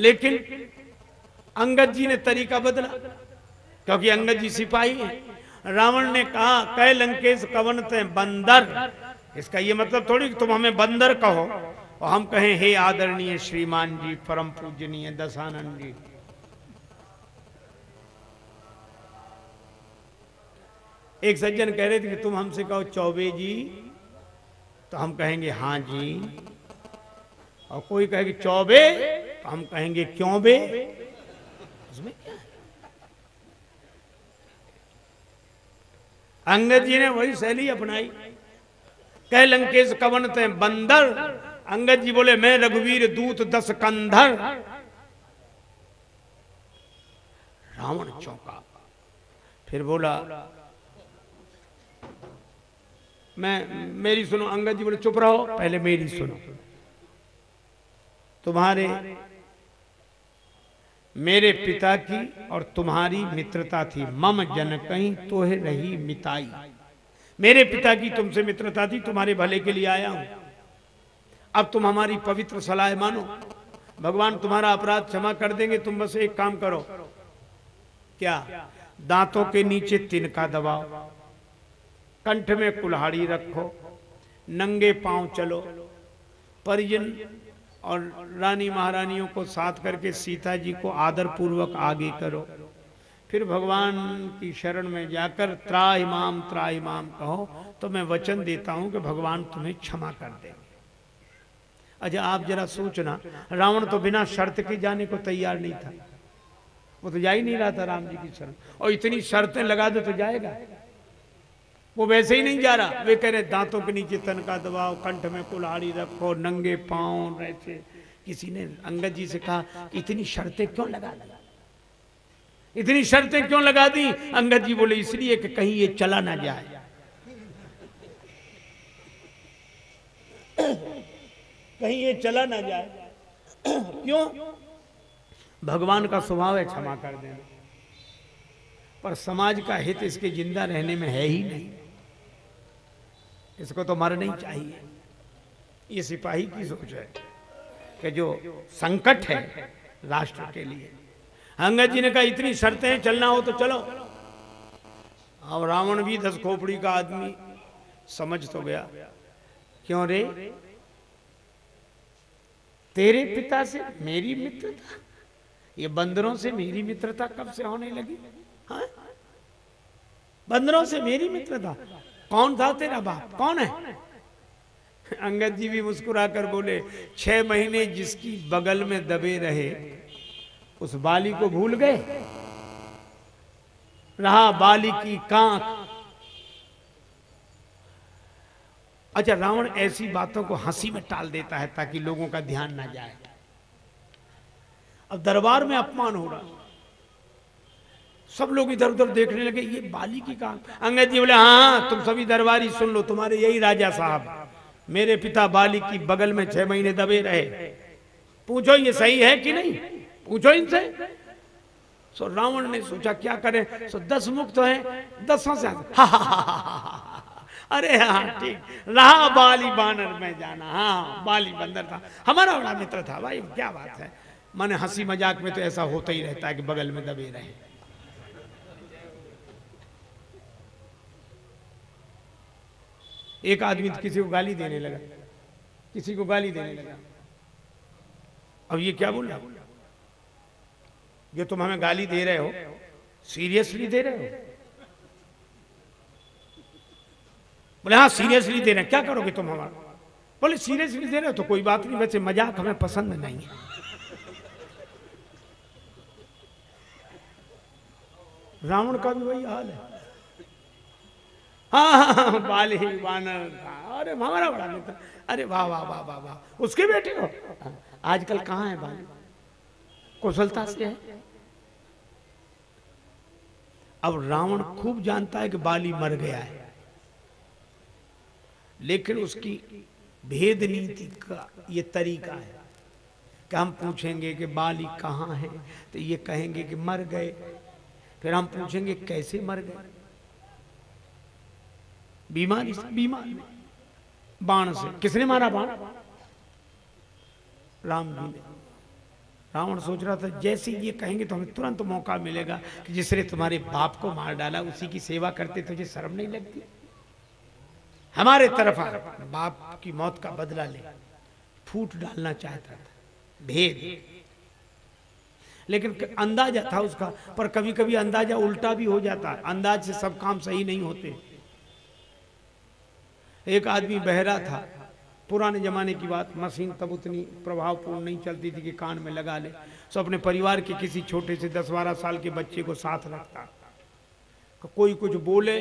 लेकिन अंगद जी ने तरीका बदला, क्योंकि अंगद जी सिपाही है। रावण ने कहा कै लंकेश कवन ते बंदर। इसका ये मतलब थोड़ी तुम हमें बंदर कहो। और हम कहें, हे आदरणीय श्रीमान जी, परम पूजनीय दशानंद जी। एक सज्जन कह रहे थे कि तुम हमसे कहो, चौबे जी। तो हम कहेंगे हाँ जी। और कोई कहेगी चौबे? तो हम कहेंगे, क्यों बे? उसमें क्या? अंगद जी ने वही शैली अपनाई। कह लंकेश कवन ते बंदर। अंगद जी बोले, मैं रघुवीर दूत दस कंधर। रावण चौंका। फिर बोला, मैं, मेरी सुनो अंगद जी बोले, चुप रहो, पहले मेरी सुनो। तुम्हारे मेरे पिता की और तुम्हारी मित्रता थी। मम जन कहीं तोहे रही मिताई। मेरे पिता की तुमसे मित्रता थी, तुम्हारे भले के लिए आया हूँ। अब तुम हमारी पवित्र सलाह मानो। भगवान, तुम्हारा अपराध क्षमा कर देंगे, तुम बस एक काम करो। क्या? दांतों के नीचे तिनका दबाओ। कंठ में कुल्हाड़ी रखो। नंगे पाँव चलो। परिजन और रानी महारानियों को साथ करके सीता जी को आदर पूर्वक आगे करो। फिर भगवान की शरण में जाकर त्राहिमाम त्राहिमाम कहो तो मैं वचन देता हूँ कि भगवान तुम्हें क्षमा कर देंगे अच्छा आप जरा सोचना, रावण तो बिना शर्त के जाने को तैयार नहीं था। वो तो जा ही नहीं रहा था राम जी की शरण। और इतनी शर्तें लगा दो तो जाएगा। वो वैसे ही नहीं जा रहा। वे कह रहे, दांतों के नीचे तन का दबाव कंठ में कुल्हाड़ी रखो, नंगे पाँव रहते। किसी ने अंगद जी से कहा, इतनी शर्तें क्यों लगा लगा इतनी शर्तें क्यों लगा दी? अंगद जी बोले, इसलिए कि कहीं ये चला ना जाए। कहीं ये चला ना जाए। क्यों? भगवान का स्वभाव है क्षमा कर देना। पर समाज का हित इसके ज़िंदा रहने में है ही नहीं। इसको तो मरना ही चाहिए। ये सिपाही की सोच है कि जो संकट है राष्ट्र के लिए। अंगद जी ने कहा, इतनी शर्तें चलना हो तो चलो। अब रावण भी दस खोपड़ी का आदमी, समझ तो गया। क्यों रे? तेरे पिता से मेरी मित्रता? ये बंदरों से मेरी मित्रता कब से होने लगी? हाँ? बंदरों से मेरी मित्रता? कौन था तेरा बाप? कौन है? अंगद जी भी मुस्कुराकर बोले, छह महीने जिसकी बगल में दबे रहे, उस बाली को भूल गए? रहा बाली की कांख। अच्छा रावण ऐसी बातों को हँसी में टाल देता है ताकि लोगों का ध्यान ना जाए। अब दरबार में अपमान हो रहा सब लोग इधर उधर देखने लगे ये बाली की काम अंगद जी बोले हाँ तुम सभी दरबारी सुन लो तुम्हारे यही राजा साहब। मेरे पिता बाली की बगल में छह महीने दबे रहे। पूछो ये सही है कि नहीं? पूछो इनसे। सो रावण ने सोचा क्या करें? सो दस मुख तो है दसों से हा, हा, अरे हाँ ठीक। रहा बाली बानर में जाना। हाँ बाली बंदर था। हमारा बड़ा मित्र था भाई क्या बात है। माने हँसी मज़ाक में तो ऐसा होता ही रहता है कि बगल में दबे रहे। एक आदमी तो किसी को गाली देने लगा। किसी को गाली देने लगा। अब ये क्या बोल रहा ये तुम हमें गाली दे रहे हो? सीरियसली दे रहे हो? बोले हाँ सीरियसली दे रहे हैं। क्या करोगे तुम हमारा? बोले सीरियसली दे रहे हो तो कोई बात नहीं, वैसे मज़ाक हमें पसंद नहीं है। रावण का भी वही हाल है। हाँ हाँ, बाल अरे हमारा बड़ा मित्र अरे वाह वाह वाह वाह वाह। उसके बेटे हो? आजकल कहाँ है बाल? कुशलता से है? अब रावण खूब जानता है कि बाली मर गया है। लेकिन उसकी भेद नीति का ये तरीका है कि हम पूछेंगे कि बाली कहाँ है तो ये कहेंगे कि मर गए। फिर हम पूछेंगे कैसे मर गए? बीमारी से, बीमार बाण से। किसने मारा बाण? राम जी ने। रावण सोच रहा था, जैसे ये कहेंगे तो हमें तुरंत मौका मिलेगा कि जिसने तुम्हारे बाप को मार डाला, उसी की सेवा करते, तुझे शर्म नहीं लगती? हमारे तरफ़ आ। बाप की मौत का बदला ले। फूट डालना चाहता था। भेद। लेकिन अंदाज़ा था उसका, पर कभी कभी अंदाज़ा उल्टा भी हो जाता। है अंदाज से सब काम सही नहीं होते। एक आदमी बहरा था। पुराने जमाने की बात, मशीन तब उतनी प्रभावपूर्ण नहीं चलती थी कि कान में लगा ले। सो अपने परिवार के किसी छोटे से दस बारह साल के बच्चे को साथ रखता। कोई कुछ बोले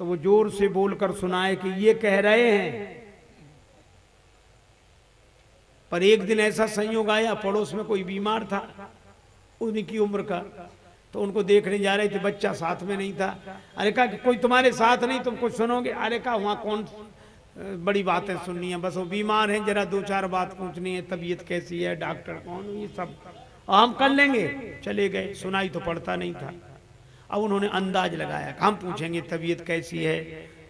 तो वो ज़ोर से बोलकर सुनाए कि ये कह रहे हैं, पर एक दिन ऐसा संयोग आया, पड़ोस में कोई बीमार था उनकी उम्र का तो उनको देखने जा रहे थे, बच्चा साथ में नहीं था। अरे कहा कोई तुम्हारे साथ नहीं, तुम कुछ सुनोगे? अरे कहा, वहाँ कौन, बड़ी बातें सुननी है। बस वो बीमार हैं, जरा दो चार बात पूछनी है, तबीयत कैसी है, डॉक्टर कौन ये सब। हम कर लेंगे। चले गए, सुनाई तो पड़ता नहीं था। अब उन्होंने अंदाज लगाया हम पूछेंगे, तबीयत कैसी है?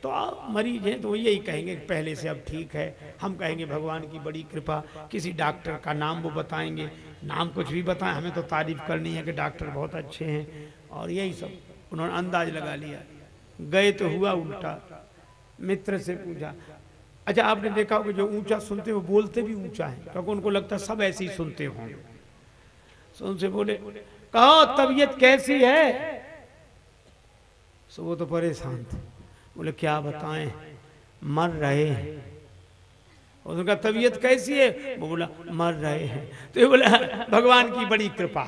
तो आप मरीज़ हैं तो यही कहेंगे पहले से अब ठीक है। हम कहेंगे, भगवान की बड़ी कृपा, किसी डॉक्टर का नाम वो बताएँगे। नाम कुछ भी बताएँ, हमें तो तारीफ़ करनी है कि डॉक्टर बहुत अच्छे हैं, और यही सब। उन्होंने अंदाज लगा लिया। गए तो हुआ उल्टा। मित्र से पूछा अच्छा आपने देखा होगा, जो ऊँचा सुनते वो बोलते भी ऊँचा है, क्योंकि उनको लगता है सब ऐसे ही सुनते होंगे। तो उनसे बोले, कहो, तबीयत कैसी है? सो वो तो परेशान थे। बोले, क्या बताएँ, मर रहे हैं। उनका तबीयत कैसी है? वो बोला, मर रहे हैं। तो ये बोला, भगवान की बड़ी कृपा।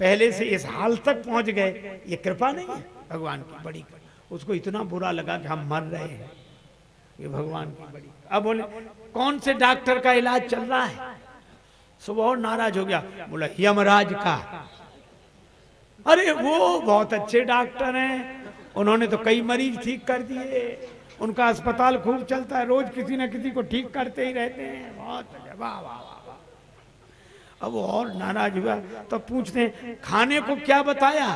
पहले से इस हाल तक पहुँच गए। ये कृपा नहीं है, भगवान की बड़ी उसको इतना बुरा लगा कि हम मर रहे हैं। ये भगवान की बड़ी अब बोले, कौन से डॉक्टर का इलाज चल रहा है? सुबह और नाराज़ हो गया। बोला, यमराज का। अरे, वो बहुत अच्छे डॉक्टर हैं। उन्होंने तो कई मरीज़ ठीक कर दिए। उनका अस्पताल खूब चलता है। रोज किसी न किसी को ठीक करते ही रहते हैं। बहुत वाह वाह अब और नाराज़ हुआ। तो पूछते खाने को क्या बताया?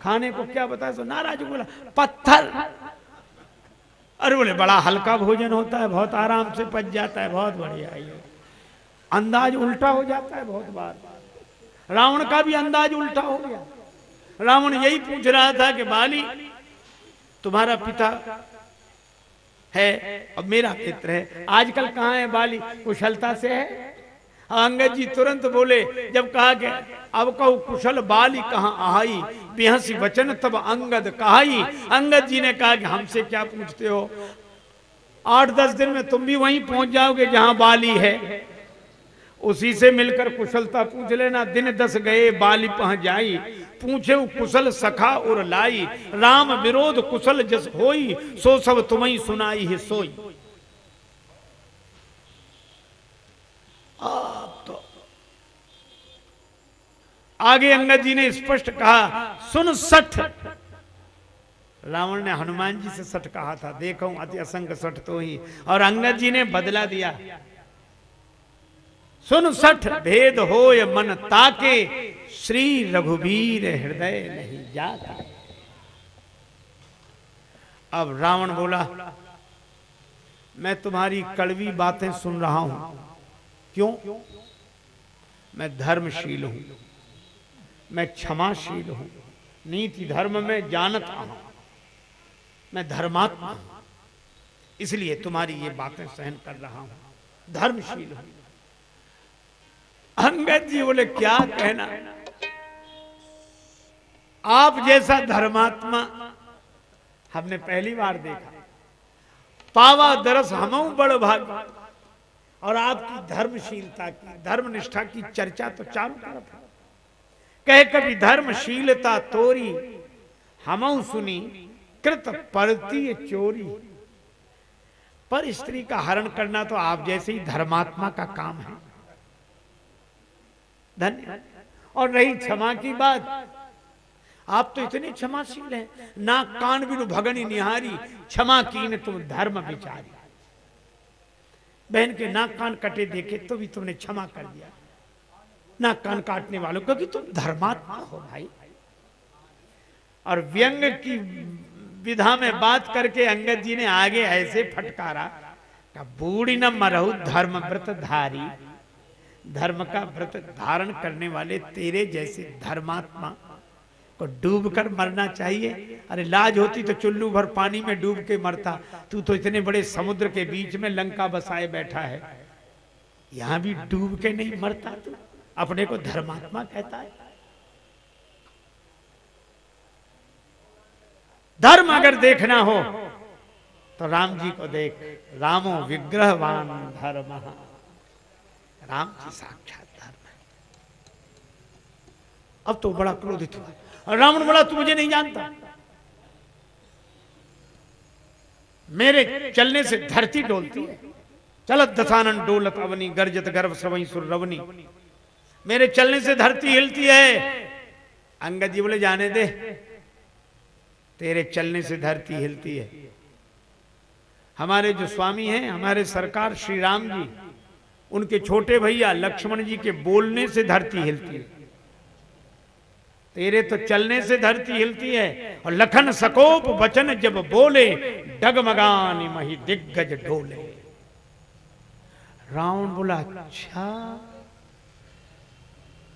खाने को क्या बताया? तो नाराज़ बोला, पत्थर। अरे बोले, बड़ा हल्का भोजन होता है, बहुत आराम से पच जाता है। बहुत बढ़िया ये। अंदाज उल्टा हो जाता है बहुत बार। रावण का भी अंदाज उल्टा हो गया। रावण यही पूछ रहा था कि बाली, तुम्हारा पिता है अब मेरा पित्र है। आजकल कहाँ है बाली? कुशलता से है? अंगद जी तुरंत बोले, जब कहा कि अब कहो कुशल बाली कहा आई बेहसी वचन तब अंगद कहाई? अंगद जी ने कहा कि हमसे क्या पूछते हो? आठ दस दिन में तुम भी वहीं पहुँच जाओगे जहाँ बाली है। उसी से मिलकर कुशलता पूछ लेना। दिन दस गए, बाली पहुँच जाई। पूछे कुशल सखा और लाई। राम विरोध कुशल जस होई, सो सब तुम्हें सुनाई है सोई। तो आगे अंगद जी ने स्पष्ट कहा, सुन सठ। रावण ने हनुमान जी से सठ कहा था, देखो, अति असंग सठ तो ही। और अंगद जी ने बदला दिया, सुन सठ, भेद हो मन ताके श्री रघुवीर हृदय नहीं जाता। अब रावण बोला, मैं तुम्हारी कड़वी बातें सुन रहा हूँ। क्यों? मैं धर्मशील हूँ। मैं क्षमाशील हूँ। नीति धर्म में जानता हूँ। मैं धर्मात्मा हूँ। इसलिए तुम्हारी ये बातें सहन कर रहा हूँ। धर्मशील हूँ। अंगद जी बोले, क्या कहना? आप जैसा धर्मात्मा, हमने पहली बार देखा। पावा दरस हम बड़ भाग। और आपकी धर्मशीलता की, धर्मनिष्ठा की चर्चा तो चारों तरफ़ है। कह कभी, धर्मशीलता तोरी हम सुनी, कृत परती चोरी। पर स्त्री का हरण करना तो आप जैसे ही धर्मात्मा का काम है। धन्य। और रही क्षमा की बात आप तो इतने क्षमाशील हैं। ना कान बिनु भगनी निहारी, क्षमा की ने तुम धर्म विचारी। बहन के नाक कान कटे देखे तो भी तुमने क्षमा कर दिया। नाक कान काटने वालों क्योंकि तुम धर्मात्मा हो भाई। और व्यंग की विधा में बात करके अंगद जी ने आगे ऐसे फटकारा का बूढ़ी न मरहु, धर्म व्रत धारी। धर्म का व्रत धारण करने वाले तेरे जैसे धर्मात्मा को डूब कर मरना चाहिए। अरे लाज होती तो चुल्लू भर पानी में डूब के मरता। तू तो इतने बड़े समुद्र के बीच में लंका बसाए बैठा है। यहाँ भी डूब के नहीं मरता तू। अपने को धर्मात्मा कहता है। धर्म अगर देखना हो तो राम जी को देख। रामो विग्रहवान धर्म। राम जी साक्षात धर्म अब तो बड़ा क्रोधित हुआ। रावण बोला, तू मुझे नहीं जानता। मेरे चलने से धरती डोलती है। चलत दसानन डोलत अवनी, गर्जत गर्भ श्रवई सुर रवनी। मेरे चलने से धरती हिलती है। अंगद जी बोले, जाने दे। तेरे चलने से धरती हिलती है। हमारे जो स्वामी हैं, हमारे सरकार श्री राम जी, उनके छोटे भैया लक्ष्मण जी के बोलने से धरती हिलती है। तेरे तो चलने से धरती हिलती है और लखन सकोप वचन जब बोले, डगमगानी मही दिग्गज डोले। रावण बोला अच्छा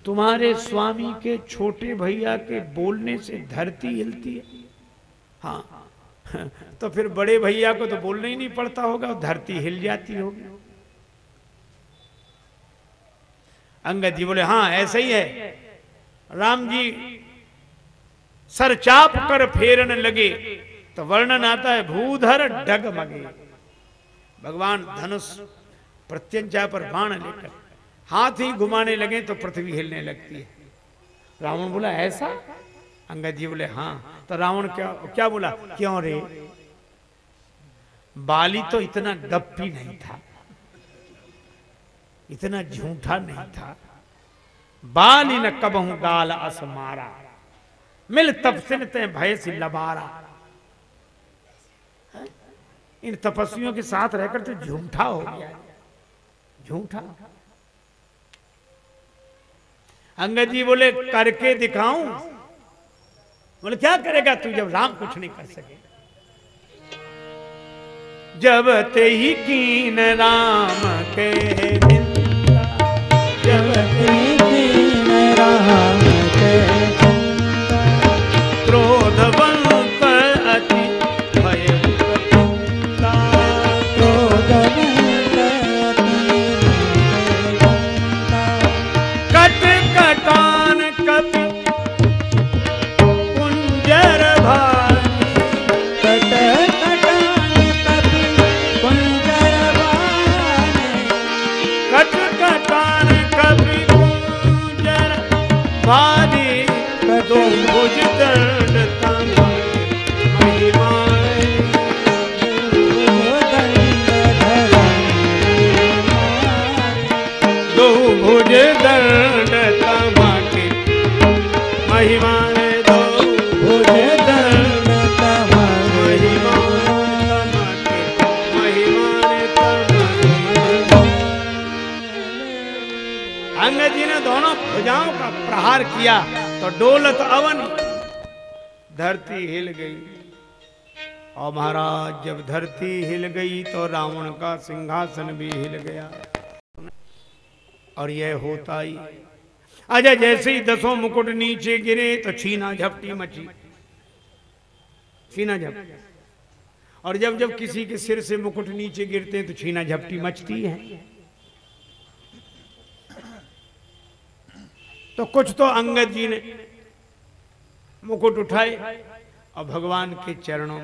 तुम्हारे स्वामी के छोटे भैया के बोलने से धरती हिलती है। हाँ तो फिर बड़े भैया को तो बोलना ही नहीं पड़ता होगा, और धरती हिल जाती होगी। अंगद जी बोले हाँ ऐसा ही है। राम जी, सर चाप कर फेरन लगे तो वर्णन आता है, भूधर डगमगे। भगवान धनुष प्रत्यंचा पर बाण लेकर हाथ ही घुमाने लगे तो पृथ्वी हिलने लगती है। रावण बोला, ऐसा? अंगद जी बोले हाँ। तो रावण क्या क्या बोला, क्यों रे? बाली तो इतना गप्पी नहीं था, इतना झूठा नहीं था। बाली न कबहू गाल अस मारा। मिल तब ते भय से लबारा। इन तपस्वियों के साथ रहकर तो झूठा हो गया। झूठा। अंगद जी बोले, करके दिखाऊँ? बोले, क्या करेगा तू जब राम कुछ नहीं कर सके? जब ते ही कीन राम के जब ते कीन राम धरती हिल गई। और महाराज जब धरती हिल गई तो रावण का सिंहासन भी हिल गया। और यह होता ही। अजय जैसे ही दसों मुकुट नीचे गिरे तो छीना झपटी मची। छीना झप और जब जब किसी के सिर से मुकुट नीचे गिरते हैं तो छीना झपटी मचती है। तो कुछ तो अंगद जी ने मुकुट उठाए। और भगवान के चरणों।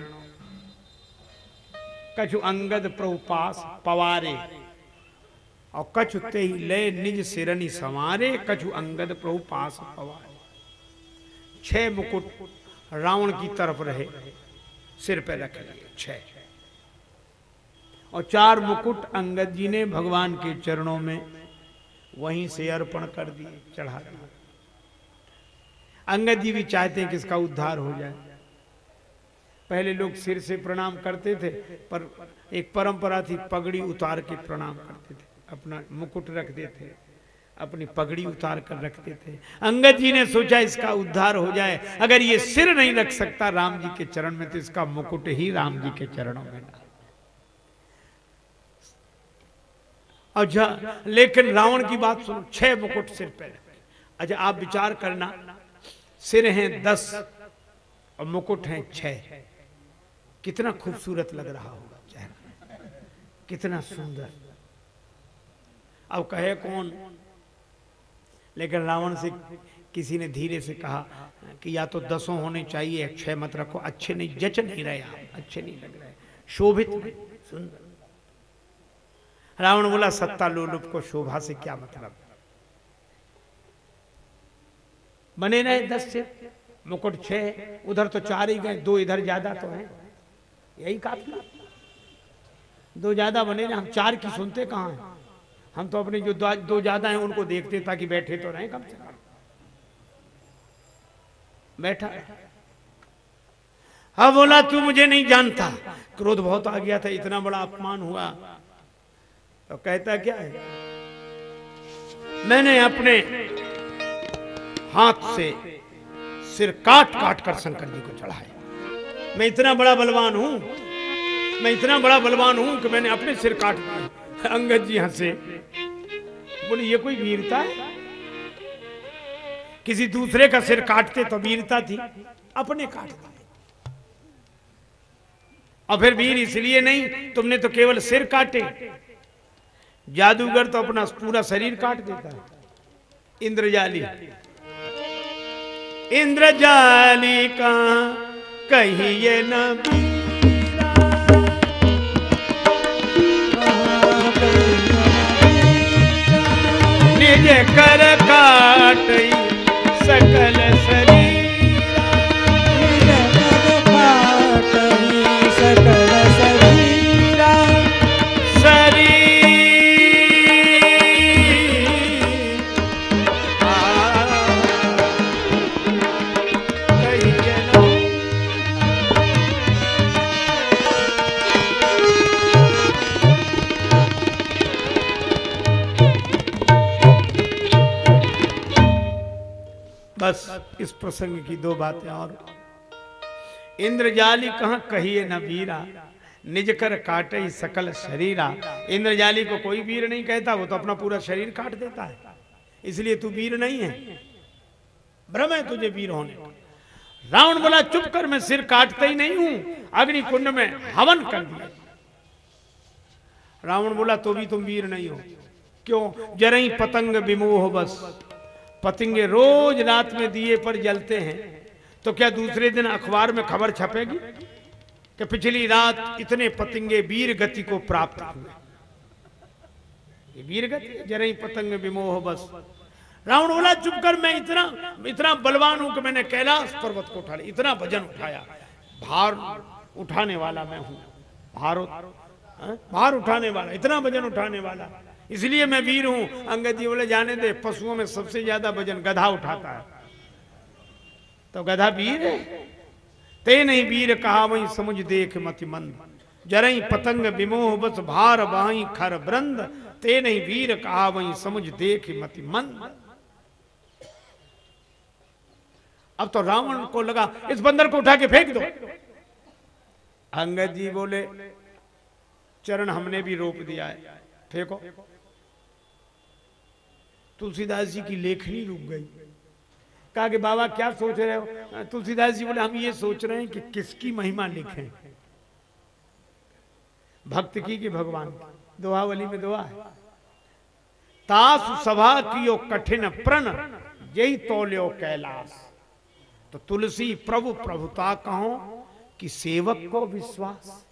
कछु अंगद प्रभुपास पवारे, और कछु ते ले निज सिरनी संवारे, कछु अंगद प्रभु पास पवारे। छह मुकुट रावण की तरफ़ रहे, सिर पे रख लिए छह। और चार मुकुट अंगद जी ने भगवान के चरणों में वहीं से अर्पण कर दिए, चढ़ा दिए। अंगद जी भी चाहते हैं कि इसका उद्धार हो जाए। पहले लोग सिर से प्रणाम करते थे, पर एक परंपरा थी, पगड़ी उतार के प्रणाम करते थे। अपना मुकुट रखते थे अपनी पगड़ी उतार कर रखते थे अंगद जी ने सोचा इसका उद्धार हो जाए। अगर ये सिर नहीं रख सकता राम जी के चरण में तो इसका मुकुट ही राम जी के चरणों में अच्छा लेकिन रावण की बात सुनो, छह मुकुट सिर पे अच्छा आप विचार करना, सिर हैं दस और मुकुट हैं छह। कितना खूबसूरत लग रहा होगा चेहरा। कितना सुंदर। अब कहे कौन? लेकिन रावण से किसी ने धीरे से कहा कि या तो दसों होने चाहिए छह मत रखो। अच्छे नहीं, जच नहीं रहे आप, अच्छे नहीं लग रहे। शोभित सुंदर। रावण बोला, सत्ता लोलुप को शोभा से क्या मतलब? बने रहे दस से, मुकुट छह, उधर तो चार ही गए, दो इधर ज़्यादा तो हैं। यही काफ़ी। दो ज़्यादा बने हम चार की सुनते कहाँ हैं? हम तो अपने जो दो ज़्यादा हैं, उनको देखते ताकि बैठे तो रहे कम से कम। बैठा। हाँ बोला, तू मुझे नहीं जानता। क्रोध बहुत आ गया था, इतना बड़ा अपमान हुआ। तो कहता, क्या है? मैंने अपने हाथ से सिर काट काट कर शंकर जी को चढ़ाया। मैं इतना बड़ा बलवान हूँ। मैं इतना बड़ा बलवान हूँ कि मैंने अपने सिर काट दिए अंगद जी हंसे। बोले, ये कोई वीरता है? किसी दूसरे का सिर काटते तो वीरता थी, अपने काट दिए। और फिर वीर इसलिए नहीं, तुमने तो केवल सिर काटे। जादूगर तो अपना पूरा शरीर काट देता है। इंद्रजाली। इंद्रजाली का कहिए न निज कर काट सकल बस इस प्रसंग की दो बातें और। इंद्रजाली कहा कहिए न वीरा, निज कर काटे सकल शरीरा। इंद्रजाली को कोई वीर नहीं कहता, वो तो अपना पूरा शरीर काट देता है। इसलिए तू वीर नहीं है। भ्रम है तुझे वीर होने रावण बोला, चुप कर, मैं सिर काटता ही नहीं हूँ। अग्नि कुंड में हवन कर दिया रावण बोला तो भी तुम वीर नहीं हो। क्यों? जरई पतंग विमोह बस। पतंगे रोज रात में दिए पर जलते हैं। तो क्या दूसरे दिन अखबार में खबर छपेगी कि पिछली रात इतने पतंगे वीर गति को प्राप्त हुए? वीर गति जरा ही पतंग विमोह बस। रावण बोला, चुप कर, मैं इतना इतना बलवान हूँ कि मैंने कैलाश पर्वत को उठा लिया, इतना वज़न उठाया। भार उठाने वाला मैं हूँ भार हाँ? भार उठाने वाला, इतना वज़न उठाने वाला। इसलिए मैं वीर हूँ। अंगद जी बोले, जाने दे, पशुओं में सबसे ज़्यादा वज़न गधा उठाता है। तो गधा वीर है। ते नहीं वीर, कहा वही समझ देख मति मंद। जरई पतंग विमोह, बस भार बाई खर ब्रंद ते नहीं वीर, कहा वही समझ देख मति मंद। अब तो रावण को लगा, इस बंदर को उठा के फेंक दो। अंगद जी बोले, चरण हमने भी रोक दिया है, फेंको। तुलसीदास जी की लेखनी रुक गई। कहा कि, बाबा, क्या सोच रहे हो? तुलसीदास जी बोले, हम ये सोच रहे हैं कि किसकी महिमा लिखें? भक्त की कि भगवान की? दोहावली में दुआ है। तास सभा कियो कठिन प्रण, यही तोल्यो कैलाश। तो तुलसी प्रभु प्रभुता कहो कि सेवक को विश्वास।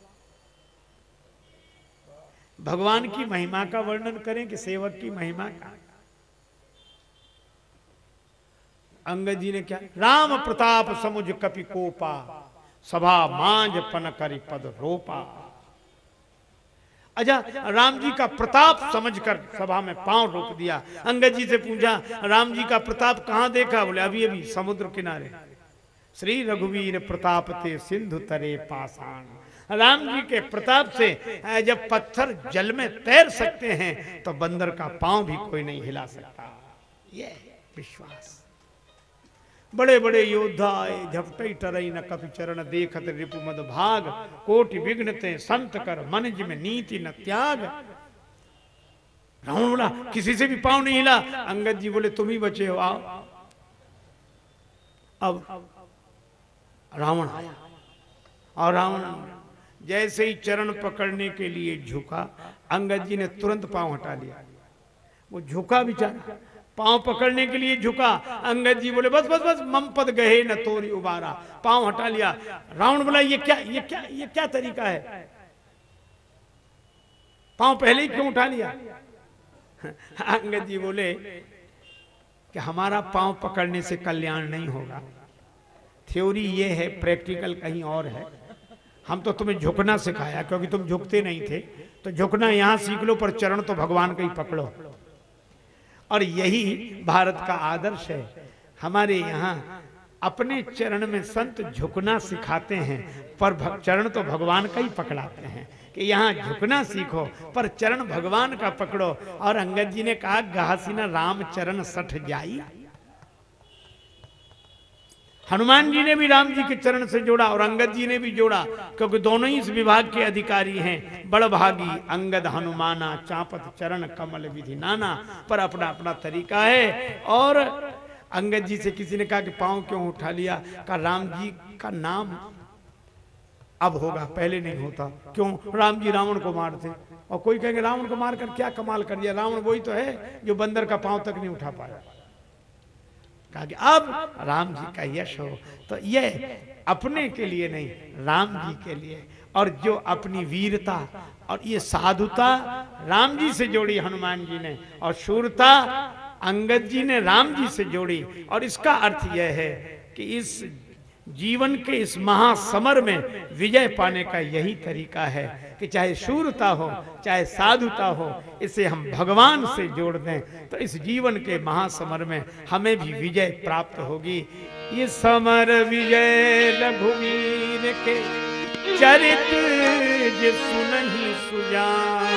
भगवान की महिमा का वर्णन करें कि सेवक की महिमा का अंगद जी ने क्या? राम प्रताप समुझ कपि कोपा, सभा मांझ पन करी पद रोपा। अच्छा राम जी का प्रताप समझकर सभा में पाँव रोक दिया। अंगद जी से पूछा, राम जी का प्रताप कहाँ देखा? बोले, अभी अभी, समुद्र किनारे। श्री रघुवीर प्रताप ते सिंधु तरे पाषाण। राम जी के प्रताप से जब पत्थर जल में तैर सकते हैं तो बंदर का पाँव भी कोई नहीं हिला सकता। ये विश्वास। बड़े बड़े योद्धा आए झपटई टरई न कपि चरण देखत रिपु मद भाग। कोटि विघ्नते संत कर मन में नीति न त्याग। रावण बोला, किसी से भी पाँव नहीं हिला। अंगद जी बोले, तुम ही बचे हो, आओ। अब रावण आया। और रावण जैसे ही चरण पकड़ने के लिए झुका, अंगद जी ने तुरंत पाँव हटा लिया। वो झुका बेचारा पाँव पकड़ने के लिए झुका। अंगद जी बोले, बस बस बस, मम पद गए न तोरी उबारा। पाँव हटा लिया। रावण बोला ये क्या ये क्या ये क्या तरीका है? पाँव पहले ही क्यों उठा लिया? अंगद जी बोले कि हमारा पाँव पकड़ने से कल्याण नहीं होगा। थ्योरी ये है, प्रैक्टिकल कहीं और है। हम तो तुम्हें झुकना सिखाया, क्योंकि तुम झुकते नहीं थे। तो झुकना यहाँ सीख लो, पर चरण तो भगवान का ही पकड़ो। और यही भारत का आदर्श है। हमारे यहाँ अपने चरण में संत झुकना सिखाते हैं, पर चरण तो भगवान का ही पकड़ाते हैं कि यहाँ झुकना सीखो, पर चरण भगवान का पकड़ो। और अंगद जी ने कहा घासीना राम चरण सठ जाई। हनुमान जी ने भी राम जी के चरण से जोड़ा और अंगद जी ने भी जोड़ा, क्योंकि दोनों ही इस विभाग के अधिकारी हैं। बड़भागी, अंगद हनुमाना, चापत चरण, कमल विधि नाना, पर अपना अपना तरीका है। और अंगद जी से किसी ने कहा कि पाँव क्यों उठा लिया? का राम जी का नाम अब होगा, पहले नहीं होता। क्यों? राम जी रावण को मारते। और कोई कहेंगे, रावण को मारकर क्या कमाल कर दिया? रावण वही तो है जो बंदर का पाँव तक नहीं उठा पाया। कहा कि अब राम जी का यश हो। तो ये अपने के लिए नहीं राम जी के लिए। और जो अपनी वीरता और ये साधुता राम जी से जोड़ी हनुमान जी ने, और शूरता अंगद जी ने राम जी से जोड़ी। और इसका अर्थ यह है कि इस जीवन के इस महासमर में विजय पाने का यही तरीका है कि चाहे शूरता हो, चाहे साधुता हो, इसे हम भगवान से जोड़ दें तो इस जीवन के महासमर में हमें भी विजय प्राप्त होगी। ये समर विजय रघुवीर के चरित सुनही सुजान।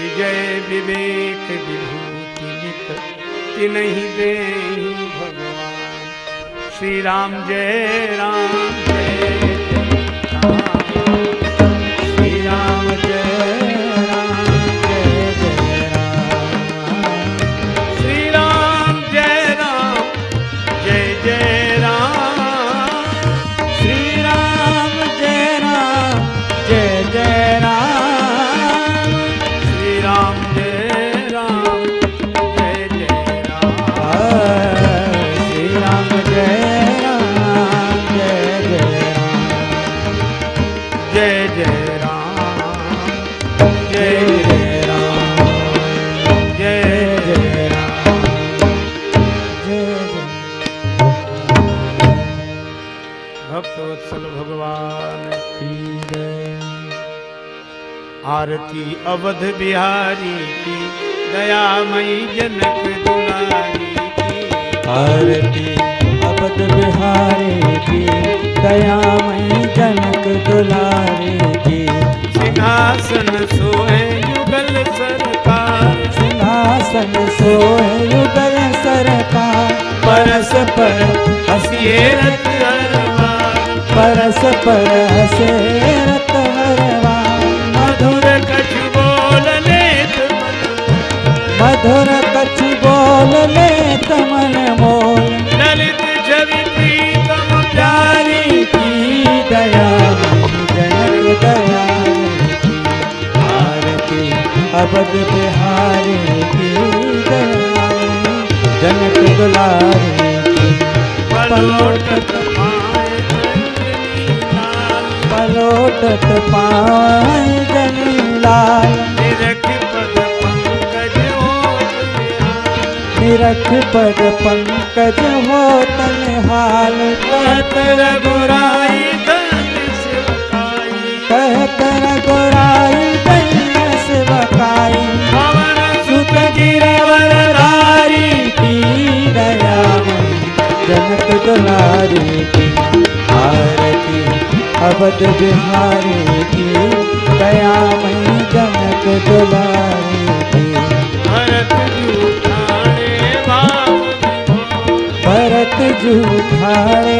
विजय विवेक विभूति नहीं दे श्री राम जय राम जय। भक्तवत्सल भगवान जय जय। आरती अवध बिहारी की दयामयी जनक दुलारी की। आरती अवध बिहारी की दयामयी जनक दुलारी की। सिंहासन सोए युगल सरकार। सिंहासन सोए युगल सरकार। परस पर हसिए ये परस पर हसे रत हरवा मधुर कछ बोलने तुम मधुर कछ बोल ले तमन मोल। ललित छवि प्रीतम प्यारी की दया जनक दया। आरती अबद बिहारी की दया। जनक दुलारी की पलोटत पाए जनी लाल निरख पद पंकज ओत निरख पद पंकज हो तनहाल कहत रघुराई धन सिवकाई, कहत रघुराई पवन सुत गिरवर धारी। की दया जनक दुलारी की अबद बिहारी की दया जनक दुलारी की। भरत जूठाने भरत जूठारे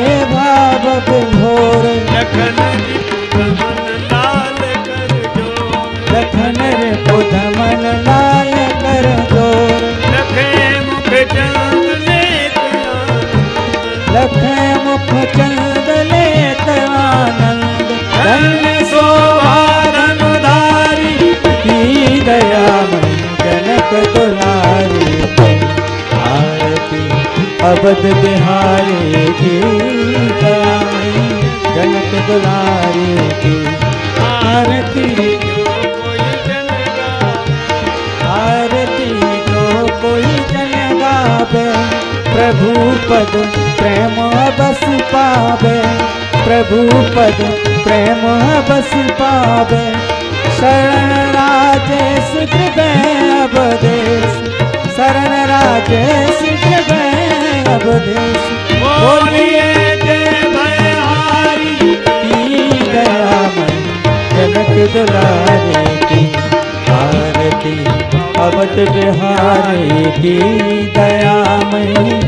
अवध बिहारी की जनक दुलारी की आरती आरती तो कोई जन गावे प्रभु पद प्रेम बस पावे, प्रभु पद प्रेम बस पावे। शरण राजेश हृदय अवदेश शरण राजेश की दयामय जनक दुलारे की। आरती अवध बिहारी की दयामयी